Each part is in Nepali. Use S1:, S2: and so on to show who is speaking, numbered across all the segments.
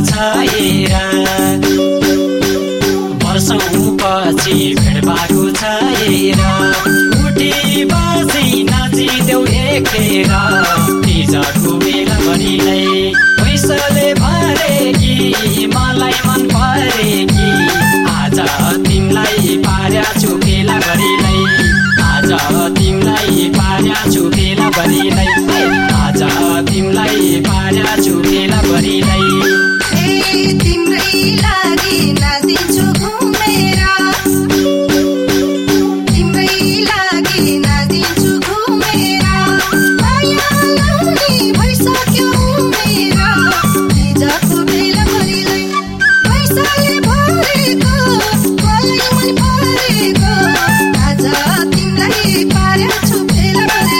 S1: भेट भएको छ वर्षौँ पछि भेट बेला भरिलाई भरे कि मलाई मन परे कि आज तिमीलाई पार्या छु फेला गरिलाई आज तिमीलाई पार्या छु फेला गरिलाई आज तिमीलाई पार्या छु गरिलाई
S2: तिमीलाई पार्या छु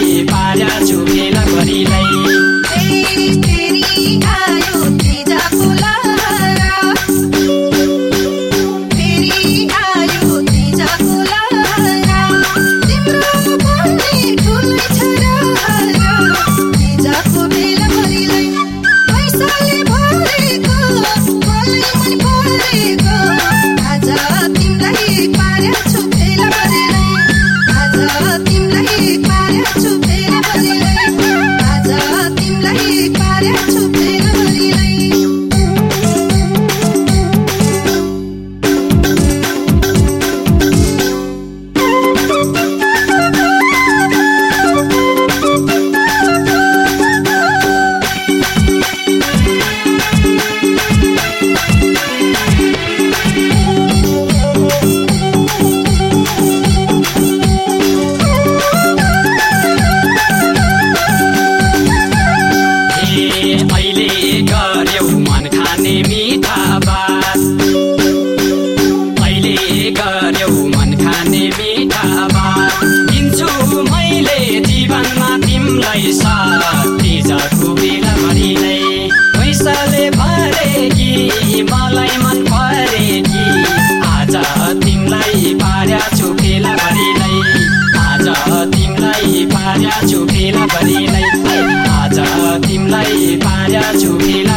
S2: पार्या छु फेला भरिलाई पार्या छु फेला भरिलाई
S1: आज तिमीलाई पार्या छु फेला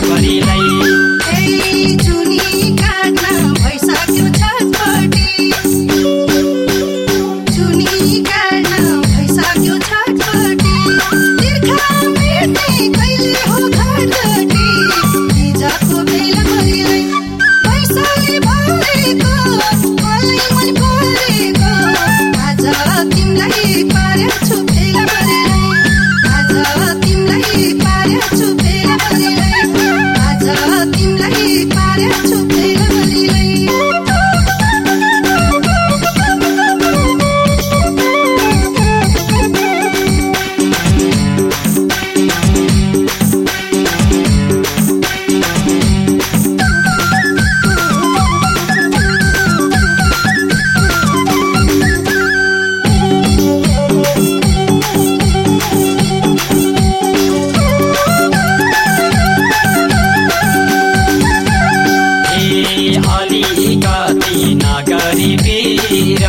S1: अलिकति नगरी पिर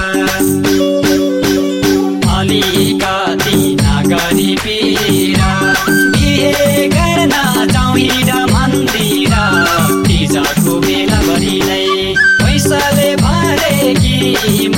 S1: अलिकति नगरी पिर बिहे गर्न
S2: जाउँ मन्दिर तिजको बेला भरिलाई पैसाले
S1: भरे कि